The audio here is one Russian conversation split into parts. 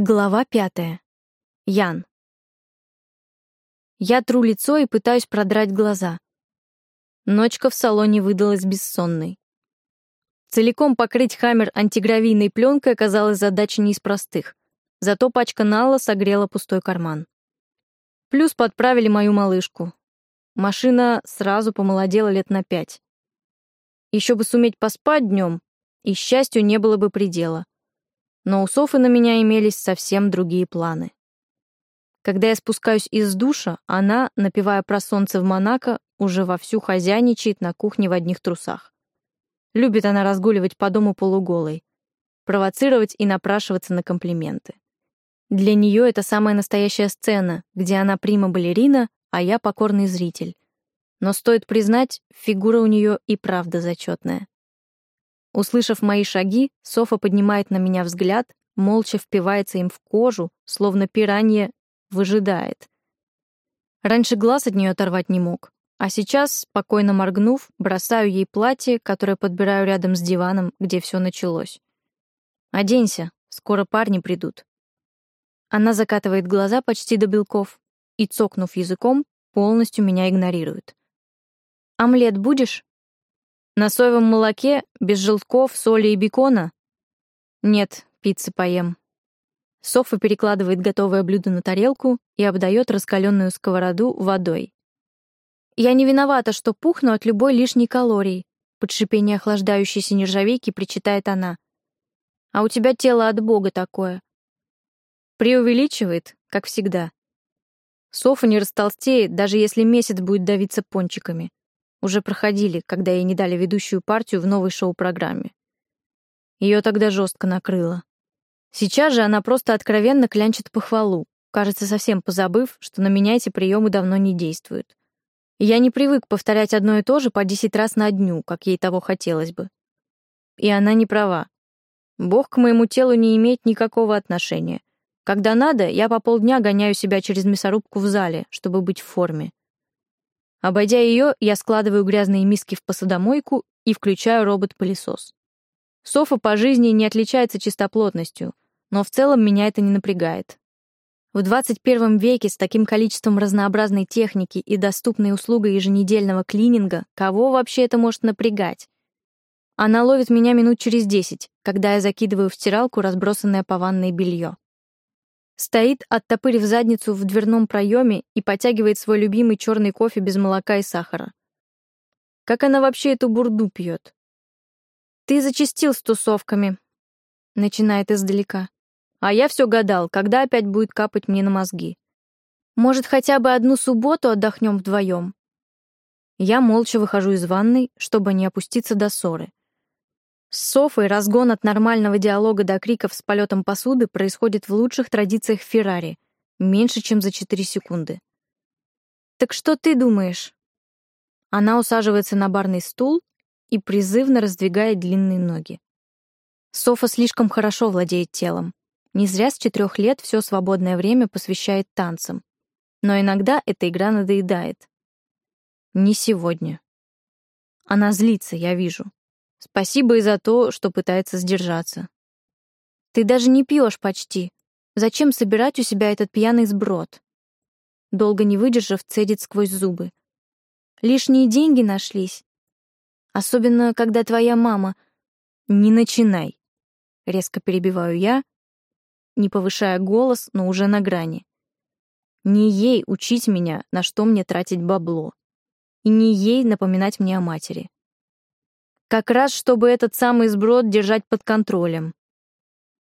Глава пятая. Ян. Я тру лицо и пытаюсь продрать глаза. Ночка в салоне выдалась бессонной. Целиком покрыть хаммер антигравийной пленкой оказалась задачей не из простых, зато пачка Налла согрела пустой карман. Плюс подправили мою малышку. Машина сразу помолодела лет на пять. Еще бы суметь поспать днем, и счастью не было бы предела но у Софы на меня имелись совсем другие планы. Когда я спускаюсь из душа, она, напевая про солнце в Монако, уже вовсю хозяйничает на кухне в одних трусах. Любит она разгуливать по дому полуголой, провоцировать и напрашиваться на комплименты. Для нее это самая настоящая сцена, где она прима-балерина, а я покорный зритель. Но стоит признать, фигура у нее и правда зачетная. Услышав мои шаги, Софа поднимает на меня взгляд, молча впивается им в кожу, словно пиранье выжидает. Раньше глаз от нее оторвать не мог, а сейчас, спокойно моргнув, бросаю ей платье, которое подбираю рядом с диваном, где все началось. «Оденься, скоро парни придут». Она закатывает глаза почти до белков и, цокнув языком, полностью меня игнорирует. «Омлет будешь?» На соевом молоке, без желтков, соли и бекона? Нет, пиццы поем. Софа перекладывает готовое блюдо на тарелку и обдает раскаленную сковороду водой. Я не виновата, что пухну от любой лишней калории, под шипение охлаждающейся нержавейки причитает она. А у тебя тело от бога такое. Преувеличивает, как всегда. Софа не растолстеет, даже если месяц будет давиться пончиками уже проходили, когда ей не дали ведущую партию в новой шоу-программе. Ее тогда жестко накрыло. Сейчас же она просто откровенно клянчит похвалу, кажется, совсем позабыв, что на меня эти приемы давно не действуют. И я не привык повторять одно и то же по десять раз на дню, как ей того хотелось бы. И она не права. Бог к моему телу не имеет никакого отношения. Когда надо, я по полдня гоняю себя через мясорубку в зале, чтобы быть в форме. Обойдя ее, я складываю грязные миски в посудомойку и включаю робот-пылесос. Софа по жизни не отличается чистоплотностью, но в целом меня это не напрягает. В 21 веке с таким количеством разнообразной техники и доступной услугой еженедельного клининга кого вообще это может напрягать? Она ловит меня минут через 10, когда я закидываю в стиралку разбросанное по ванной белье. Стоит, оттопырив задницу в дверном проеме и потягивает свой любимый черный кофе без молока и сахара. Как она вообще эту бурду пьет? «Ты зачастил с тусовками», — начинает издалека. А я все гадал, когда опять будет капать мне на мозги. Может, хотя бы одну субботу отдохнем вдвоем? Я молча выхожу из ванной, чтобы не опуститься до ссоры. С Софой разгон от нормального диалога до криков с полетом посуды происходит в лучших традициях Феррари, меньше, чем за 4 секунды. «Так что ты думаешь?» Она усаживается на барный стул и призывно раздвигает длинные ноги. Софа слишком хорошо владеет телом. Не зря с четырех лет все свободное время посвящает танцам. Но иногда эта игра надоедает. Не сегодня. Она злится, я вижу. Спасибо и за то, что пытается сдержаться. Ты даже не пьешь почти. Зачем собирать у себя этот пьяный сброд? Долго не выдержав, цедит сквозь зубы. Лишние деньги нашлись. Особенно, когда твоя мама... Не начинай. Резко перебиваю я, не повышая голос, но уже на грани. Не ей учить меня, на что мне тратить бабло. И не ей напоминать мне о матери. Как раз, чтобы этот самый сброд держать под контролем.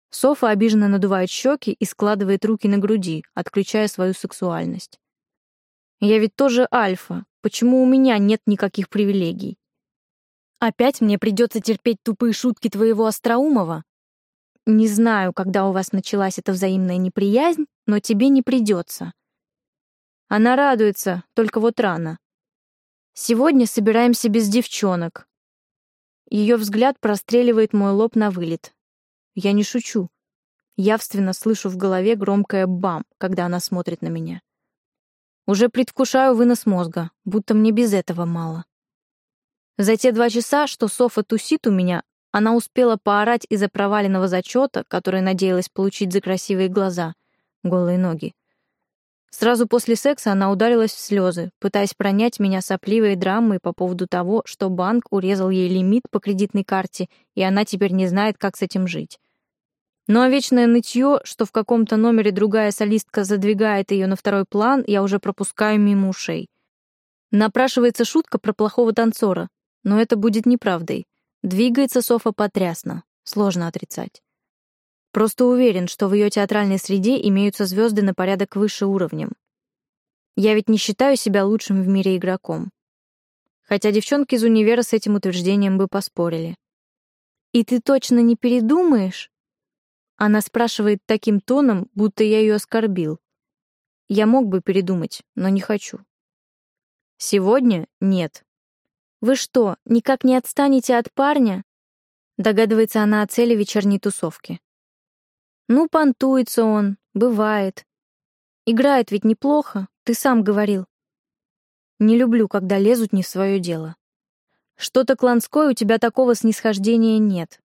Софа обиженно надувает щеки и складывает руки на груди, отключая свою сексуальность. Я ведь тоже альфа. Почему у меня нет никаких привилегий? Опять мне придется терпеть тупые шутки твоего остроумова? Не знаю, когда у вас началась эта взаимная неприязнь, но тебе не придется. Она радуется, только вот рано. Сегодня собираемся без девчонок, ее взгляд простреливает мой лоб на вылет. Я не шучу. Явственно слышу в голове громкое «бам», когда она смотрит на меня. Уже предвкушаю вынос мозга, будто мне без этого мало. За те два часа, что Софа тусит у меня, Она успела поорать из-за проваленного зачета, который надеялась получить за красивые глаза, голые ноги. Сразу после секса она ударилась в слезы, пытаясь пронять меня сопливой драмой по поводу того, что банк урезал ей лимит по кредитной карте, и она теперь не знает, как с этим жить. Ну а вечное нытье, что в каком-то номере другая солистка задвигает ее на второй план, я уже пропускаю мимо ушей. Напрашивается шутка про плохого танцора, но это будет неправдой. Двигается Софа потрясно, сложно отрицать. Просто уверен, что в ее театральной среде имеются звезды на порядок выше уровнем. Я ведь не считаю себя лучшим в мире игроком. Хотя девчонки из универа с этим утверждением бы поспорили. «И ты точно не передумаешь?» Она спрашивает таким тоном, будто я ее оскорбил. Я мог бы передумать, но не хочу. Сегодня нет. «Вы что, никак не отстанете от парня?» Догадывается она о цели вечерней тусовки. «Ну, понтуется он, бывает. Играет ведь неплохо, ты сам говорил. Не люблю, когда лезут не в свое дело. Что-то кланское у тебя такого снисхождения нет».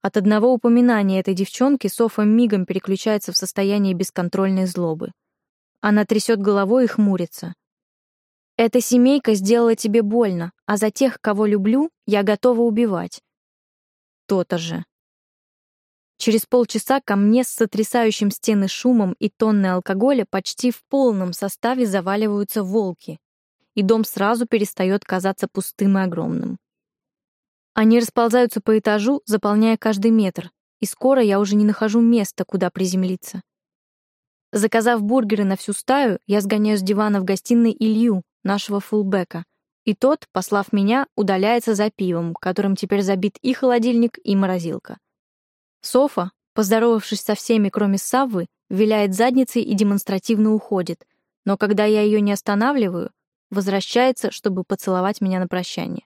От одного упоминания этой девчонки Софа мигом переключается в состояние бесконтрольной злобы. Она трясет головой и хмурится. Эта семейка сделала тебе больно, а за тех, кого люблю, я готова убивать. То-то же. Через полчаса ко мне с сотрясающим стены шумом и тонной алкоголя почти в полном составе заваливаются волки, и дом сразу перестает казаться пустым и огромным. Они расползаются по этажу, заполняя каждый метр, и скоро я уже не нахожу места, куда приземлиться. Заказав бургеры на всю стаю, я сгоняю с дивана в гостиной Илью, нашего фулбека, и тот, послав меня, удаляется за пивом, которым теперь забит и холодильник, и морозилка. Софа, поздоровавшись со всеми, кроме Саввы, виляет задницей и демонстративно уходит, но когда я ее не останавливаю, возвращается, чтобы поцеловать меня на прощание.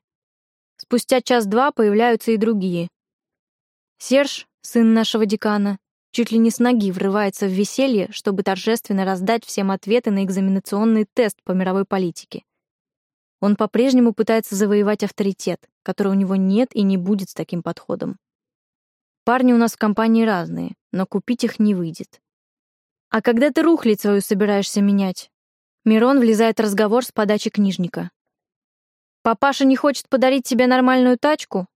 Спустя час-два появляются и другие. Серж, сын нашего декана, чуть ли не с ноги врывается в веселье, чтобы торжественно раздать всем ответы на экзаменационный тест по мировой политике. Он по-прежнему пытается завоевать авторитет, который у него нет и не будет с таким подходом. Парни у нас в компании разные, но купить их не выйдет. А когда ты рухлить свою собираешься менять? Мирон влезает в разговор с подачи книжника. Папаша не хочет подарить тебе нормальную тачку?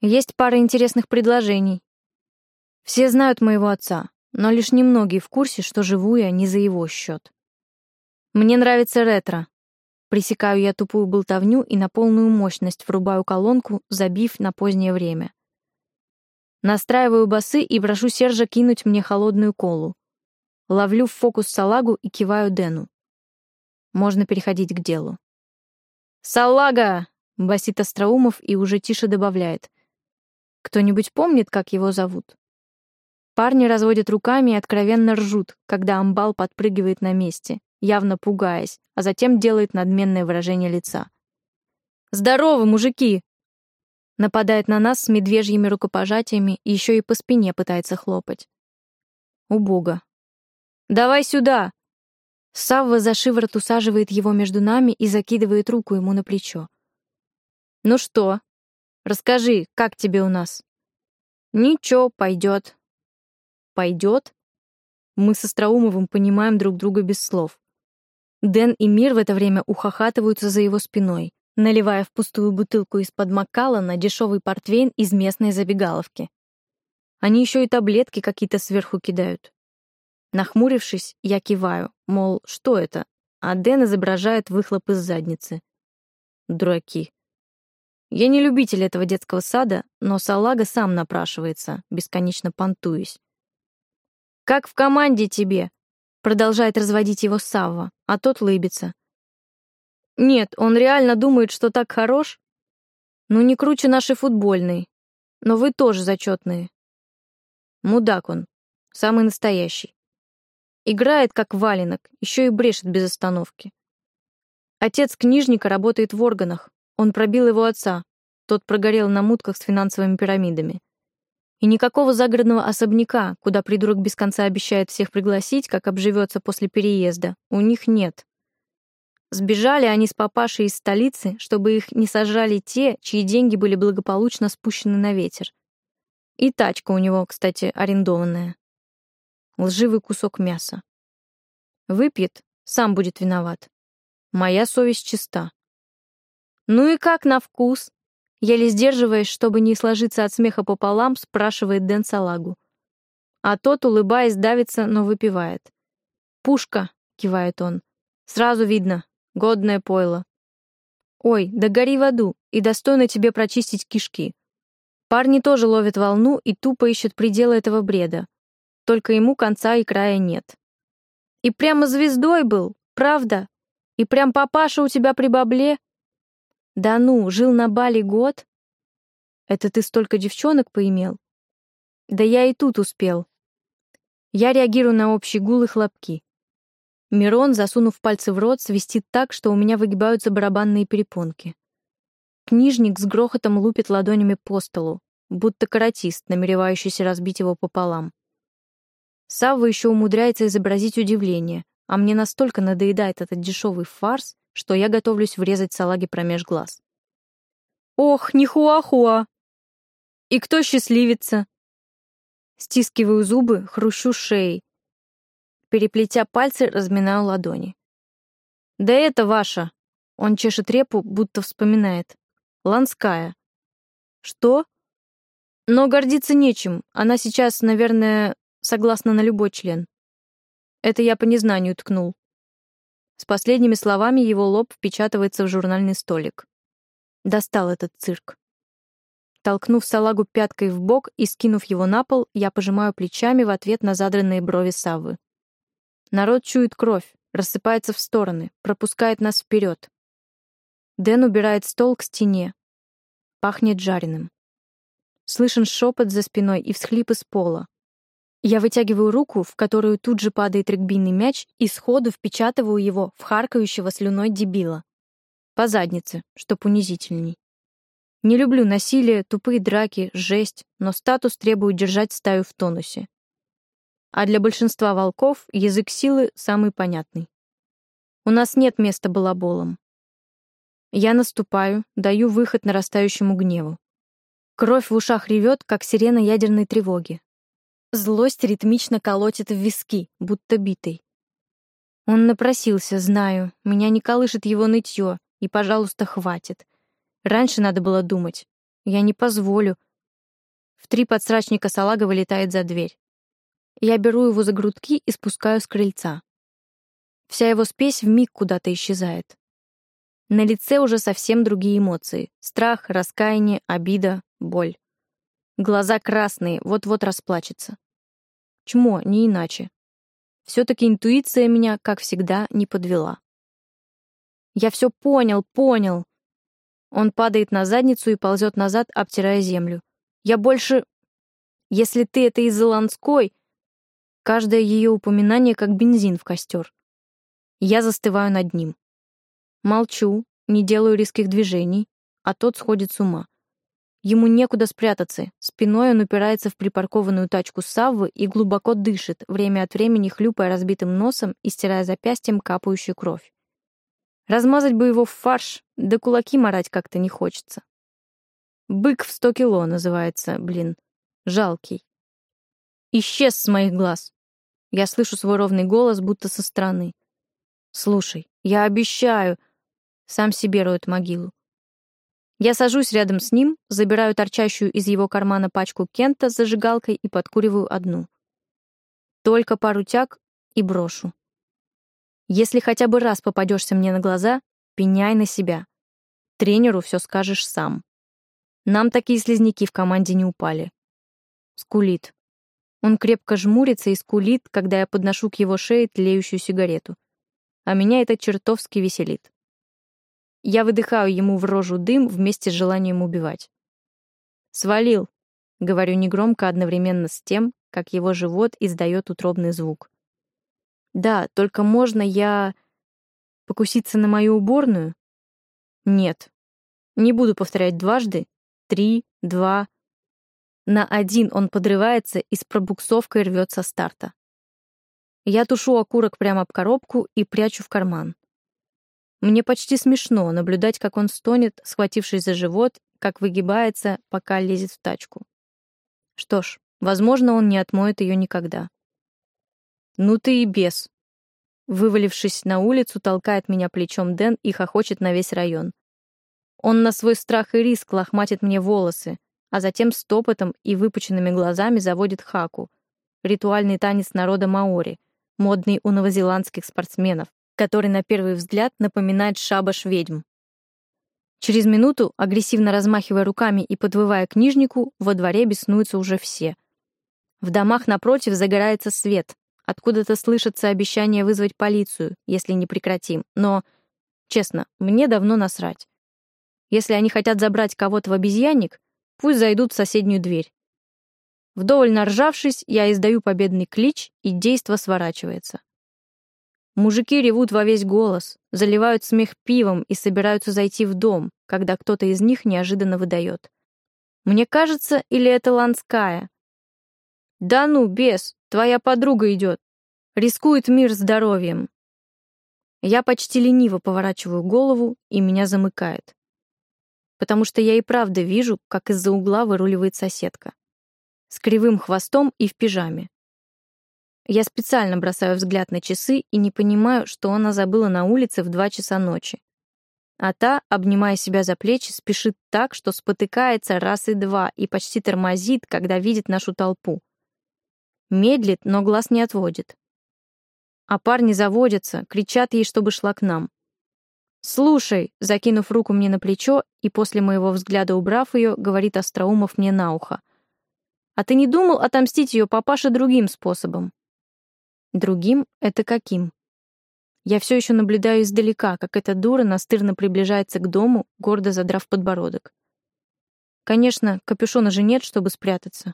Есть пара интересных предложений. Все знают моего отца, но лишь немногие в курсе, что живу я не за его счет. Мне нравится ретро. Пресекаю я тупую болтовню и на полную мощность врубаю колонку, забив на позднее время. Настраиваю басы и прошу Сержа кинуть мне холодную колу. Ловлю в фокус салагу и киваю Дэну. Можно переходить к делу. «Салага!» — басит Остроумов и уже тише добавляет. «Кто-нибудь помнит, как его зовут?» Парни разводят руками и откровенно ржут, когда амбал подпрыгивает на месте, явно пугаясь, а затем делает надменное выражение лица. «Здорово, мужики!» Нападает на нас с медвежьими рукопожатиями и еще и по спине пытается хлопать. Убого. «Давай сюда!» Савва за шиворот усаживает его между нами и закидывает руку ему на плечо. «Ну что? Расскажи, как тебе у нас?» «Ничего, пойдет пойдет? Мы с Остроумовым понимаем друг друга без слов. Дэн и Мир в это время ухахатываются за его спиной, наливая в пустую бутылку из-под на дешевый портвейн из местной забегаловки. Они еще и таблетки какие-то сверху кидают. Нахмурившись, я киваю, мол, что это? А Дэн изображает выхлоп из задницы. Дураки. Я не любитель этого детского сада, но салага сам напрашивается, бесконечно понтуясь. «Как в команде тебе?» Продолжает разводить его Савва, а тот лыбится. «Нет, он реально думает, что так хорош? Ну, не круче нашей футбольной. Но вы тоже зачетные». Мудак он, самый настоящий. Играет как валенок, еще и брешет без остановки. Отец книжника работает в органах. Он пробил его отца. Тот прогорел на мутках с финансовыми пирамидами. И никакого загородного особняка, куда придурок без конца обещает всех пригласить, как обживется после переезда, у них нет. Сбежали они с папашей из столицы, чтобы их не сажали те, чьи деньги были благополучно спущены на ветер. И тачка у него, кстати, арендованная. Лживый кусок мяса. Выпьет, сам будет виноват. Моя совесть чиста. Ну и как на вкус? Еле сдерживаясь, чтобы не сложиться от смеха пополам, спрашивает Дэн Салагу. А тот, улыбаясь, давится, но выпивает. «Пушка!» — кивает он. «Сразу видно. Годное пойло. Ой, да гори в аду, и достойно тебе прочистить кишки. Парни тоже ловят волну и тупо ищут пределы этого бреда. Только ему конца и края нет. И прямо звездой был, правда? И прям папаша у тебя при бабле? Да ну, жил на Бали год? Это ты столько девчонок поимел? Да я и тут успел. Я реагирую на общий гул и хлопки. Мирон, засунув пальцы в рот, свистит так, что у меня выгибаются барабанные перепонки. Книжник с грохотом лупит ладонями по столу, будто каратист, намеревающийся разбить его пополам. Савва еще умудряется изобразить удивление, а мне настолько надоедает этот дешевый фарс, что я готовлюсь врезать салаги промеж глаз. «Ох, нихуахуа! И кто счастливится?» Стискиваю зубы, хрущу шеей. Переплетя пальцы, разминаю ладони. «Да это ваша!» Он чешет репу, будто вспоминает. «Ланская». «Что?» «Но гордиться нечем. Она сейчас, наверное, согласна на любой член». Это я по незнанию ткнул. С последними словами его лоб впечатывается в журнальный столик. Достал этот цирк. Толкнув салагу пяткой в бок и скинув его на пол, я пожимаю плечами в ответ на задранные брови Саввы. Народ чует кровь, рассыпается в стороны, пропускает нас вперед. Дэн убирает стол к стене. Пахнет жареным. Слышен шепот за спиной и всхлип из пола. Я вытягиваю руку, в которую тут же падает регбийный мяч, и сходу впечатываю его в харкающего слюной дебила. По заднице, чтоб унизительней. Не люблю насилие, тупые драки, жесть, но статус требует держать стаю в тонусе. А для большинства волков язык силы самый понятный. У нас нет места балаболам. Я наступаю, даю выход нарастающему гневу. Кровь в ушах ревет, как сирена ядерной тревоги. Злость ритмично колотит в виски, будто битый. Он напросился, знаю, меня не колышет его нытье, и, пожалуйста, хватит. Раньше надо было думать. Я не позволю. В три подсрачника салага вылетает за дверь. Я беру его за грудки и спускаю с крыльца. Вся его спесь вмиг куда-то исчезает. На лице уже совсем другие эмоции. Страх, раскаяние, обида, боль. Глаза красные, вот-вот расплачется. Чмо, не иначе. Все-таки интуиция меня, как всегда, не подвела. Я все понял, понял. Он падает на задницу и ползет назад, обтирая землю. Я больше... Если ты это из-за Ланской... Каждое ее упоминание как бензин в костер. Я застываю над ним. Молчу, не делаю резких движений, а тот сходит с ума. Ему некуда спрятаться. Спиной он упирается в припаркованную тачку Саввы и глубоко дышит, время от времени хлюпая разбитым носом и стирая запястьем капающую кровь. Размазать бы его в фарш, да кулаки морать как-то не хочется. «Бык в сто кило» называется, блин. Жалкий. Исчез с моих глаз. Я слышу свой ровный голос, будто со стороны. «Слушай, я обещаю...» Сам себе роет могилу. Я сажусь рядом с ним, забираю торчащую из его кармана пачку Кента с зажигалкой и подкуриваю одну. Только пару тяг и брошу. Если хотя бы раз попадешься мне на глаза, пеняй на себя. Тренеру все скажешь сам. Нам такие слизняки в команде не упали. Скулит. Он крепко жмурится и скулит, когда я подношу к его шее тлеющую сигарету. А меня это чертовски веселит. Я выдыхаю ему в рожу дым вместе с желанием убивать. «Свалил», — говорю негромко одновременно с тем, как его живот издает утробный звук. «Да, только можно я... покуситься на мою уборную?» «Нет. Не буду повторять дважды. Три, два...» На один он подрывается и с пробуксовкой рвет со старта. Я тушу окурок прямо об коробку и прячу в карман. Мне почти смешно наблюдать, как он стонет, схватившись за живот, как выгибается, пока лезет в тачку. Что ж, возможно, он не отмоет ее никогда. «Ну ты и бес!» Вывалившись на улицу, толкает меня плечом Дэн и хохочет на весь район. Он на свой страх и риск лохматит мне волосы, а затем с топотом и выпученными глазами заводит хаку, ритуальный танец народа маори, модный у новозеландских спортсменов, который на первый взгляд напоминает шабаш ведьм. Через минуту, агрессивно размахивая руками и подвывая к нижнику, во дворе беснуются уже все. В домах напротив загорается свет, откуда-то слышится обещание вызвать полицию, если не прекратим, но, честно, мне давно насрать. Если они хотят забрать кого-то в обезьянник, пусть зайдут в соседнюю дверь. Вдоволь наржавшись, я издаю победный клич, и действо сворачивается. Мужики ревут во весь голос, заливают смех пивом и собираются зайти в дом, когда кто-то из них неожиданно выдает. Мне кажется, или это Ланская? Да ну, бес, твоя подруга идет. Рискует мир здоровьем. Я почти лениво поворачиваю голову, и меня замыкает. Потому что я и правда вижу, как из-за угла выруливает соседка с кривым хвостом и в пижаме. Я специально бросаю взгляд на часы и не понимаю, что она забыла на улице в два часа ночи. А та, обнимая себя за плечи, спешит так, что спотыкается раз и два и почти тормозит, когда видит нашу толпу. Медлит, но глаз не отводит. А парни заводятся, кричат ей, чтобы шла к нам. «Слушай», закинув руку мне на плечо и после моего взгляда убрав ее, говорит Остроумов мне на ухо. А ты не думал отомстить ее папаше другим способом? Другим — это каким? Я все еще наблюдаю издалека, как эта дура настырно приближается к дому, гордо задрав подбородок. Конечно, капюшона же нет, чтобы спрятаться.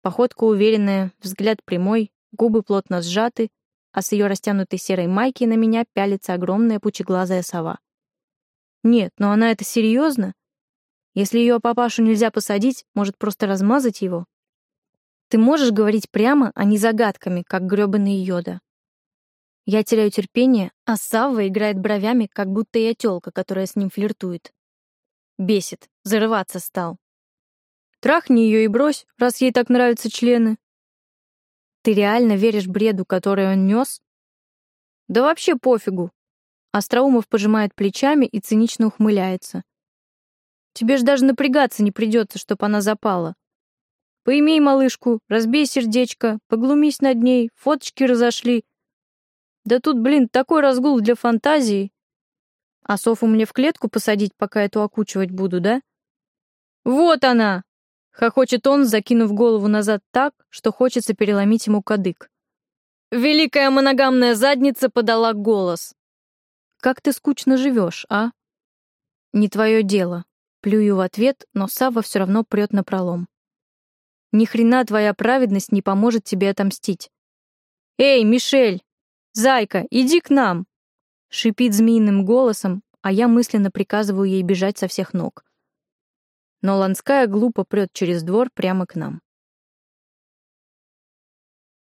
Походка уверенная, взгляд прямой, губы плотно сжаты, а с ее растянутой серой майки на меня пялится огромная пучеглазая сова. Нет, но она это серьезно? Если ее папашу нельзя посадить, может просто размазать его? Ты можешь говорить прямо, а не загадками, как грёбаный йода. Я теряю терпение, а Савва играет бровями, как будто я тёлка, которая с ним флиртует. Бесит, зарываться стал. Трахни ее и брось, раз ей так нравятся члены. Ты реально веришь бреду, который он нес? Да вообще пофигу. Остроумов пожимает плечами и цинично ухмыляется. Тебе ж даже напрягаться не придется, чтоб она запала. Поимей малышку, разбей сердечко, поглумись над ней, фоточки разошли. Да тут, блин, такой разгул для фантазии. А Софу мне в клетку посадить, пока эту окучивать буду, да? Вот она! Хохочет он, закинув голову назад так, что хочется переломить ему кадык. Великая моногамная задница подала голос. Как ты скучно живешь, а? Не твое дело. Плюю в ответ, но Сава все равно прет на пролом. Ни хрена твоя праведность не поможет тебе отомстить. «Эй, Мишель! Зайка, иди к нам!» Шипит змеиным голосом, а я мысленно приказываю ей бежать со всех ног. Но Ланская глупо прет через двор прямо к нам.